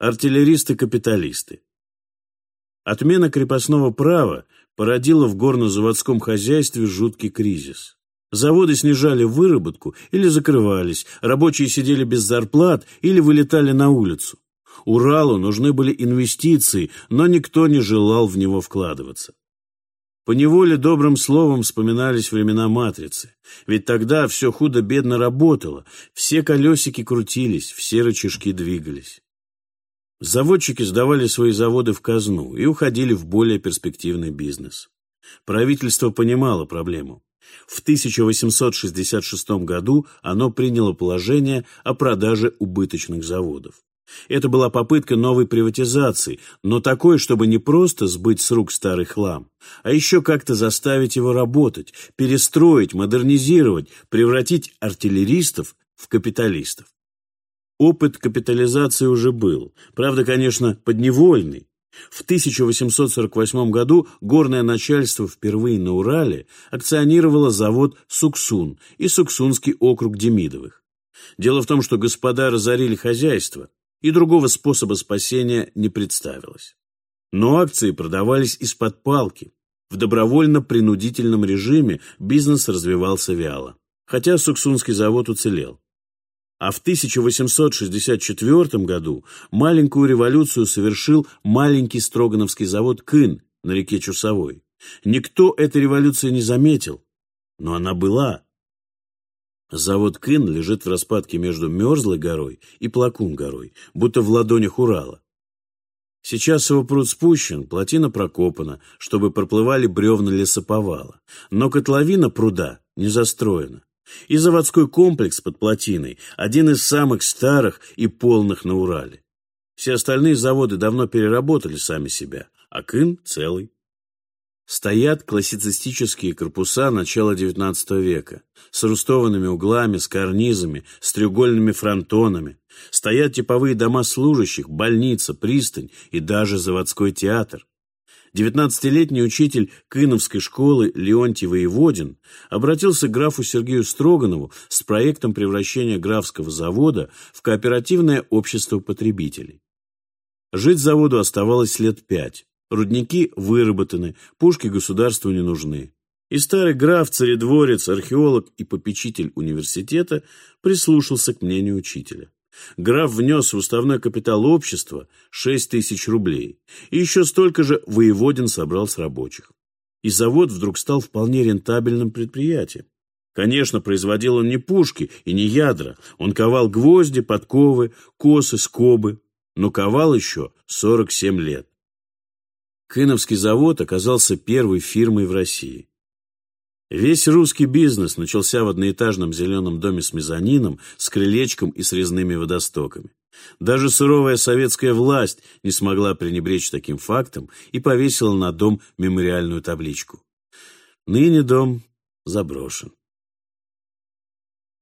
Артиллеристы-капиталисты. Отмена крепостного права породила в горно-заводском хозяйстве жуткий кризис. Заводы снижали выработку или закрывались, рабочие сидели без зарплат или вылетали на улицу. Уралу нужны были инвестиции, но никто не желал в него вкладываться. По неволе добрым словом вспоминались времена Матрицы, ведь тогда все худо-бедно работало, все колесики крутились, все рычажки двигались. Заводчики сдавали свои заводы в казну и уходили в более перспективный бизнес. Правительство понимало проблему. В 1866 году оно приняло положение о продаже убыточных заводов. Это была попытка новой приватизации, но такой, чтобы не просто сбыть с рук старый хлам, а еще как-то заставить его работать, перестроить, модернизировать, превратить артиллеристов в капиталистов. Опыт капитализации уже был, правда, конечно, подневольный. В 1848 году горное начальство впервые на Урале акционировало завод «Суксун» и Суксунский округ Демидовых. Дело в том, что господа разорили хозяйство, и другого способа спасения не представилось. Но акции продавались из-под палки. В добровольно-принудительном режиме бизнес развивался вяло, хотя Суксунский завод уцелел. А в 1864 году маленькую революцию совершил маленький Строгановский завод «Кын» на реке Чусовой. Никто этой революции не заметил, но она была. Завод «Кын» лежит в распадке между Мерзлой горой и Плакун горой, будто в ладонях Урала. Сейчас его пруд спущен, плотина прокопана, чтобы проплывали бревна лесоповала, но котловина пруда не застроена. И заводской комплекс под плотиной – один из самых старых и полных на Урале. Все остальные заводы давно переработали сами себя, а Кын целый. Стоят классицистические корпуса начала XIX века с рустованными углами, с карнизами, с треугольными фронтонами. Стоят типовые дома служащих, больница, пристань и даже заводской театр. Девятнадцатилетний учитель Кыновской школы Леонтий Воеводин обратился к графу Сергею Строганову с проектом превращения графского завода в кооперативное общество потребителей. Жить заводу оставалось лет пять. Рудники выработаны, пушки государству не нужны. И старый граф, царедворец, археолог и попечитель университета прислушался к мнению учителя. Граф внес в уставной капитал общества 6 тысяч рублей, и еще столько же воеводин собрал с рабочих. И завод вдруг стал вполне рентабельным предприятием. Конечно, производил он не пушки и не ядра, он ковал гвозди, подковы, косы, скобы, но ковал еще 47 лет. Кыновский завод оказался первой фирмой в России. Весь русский бизнес начался в одноэтажном зеленом доме с мезонином, с крылечком и с резными водостоками. Даже суровая советская власть не смогла пренебречь таким фактом и повесила на дом мемориальную табличку. Ныне дом заброшен.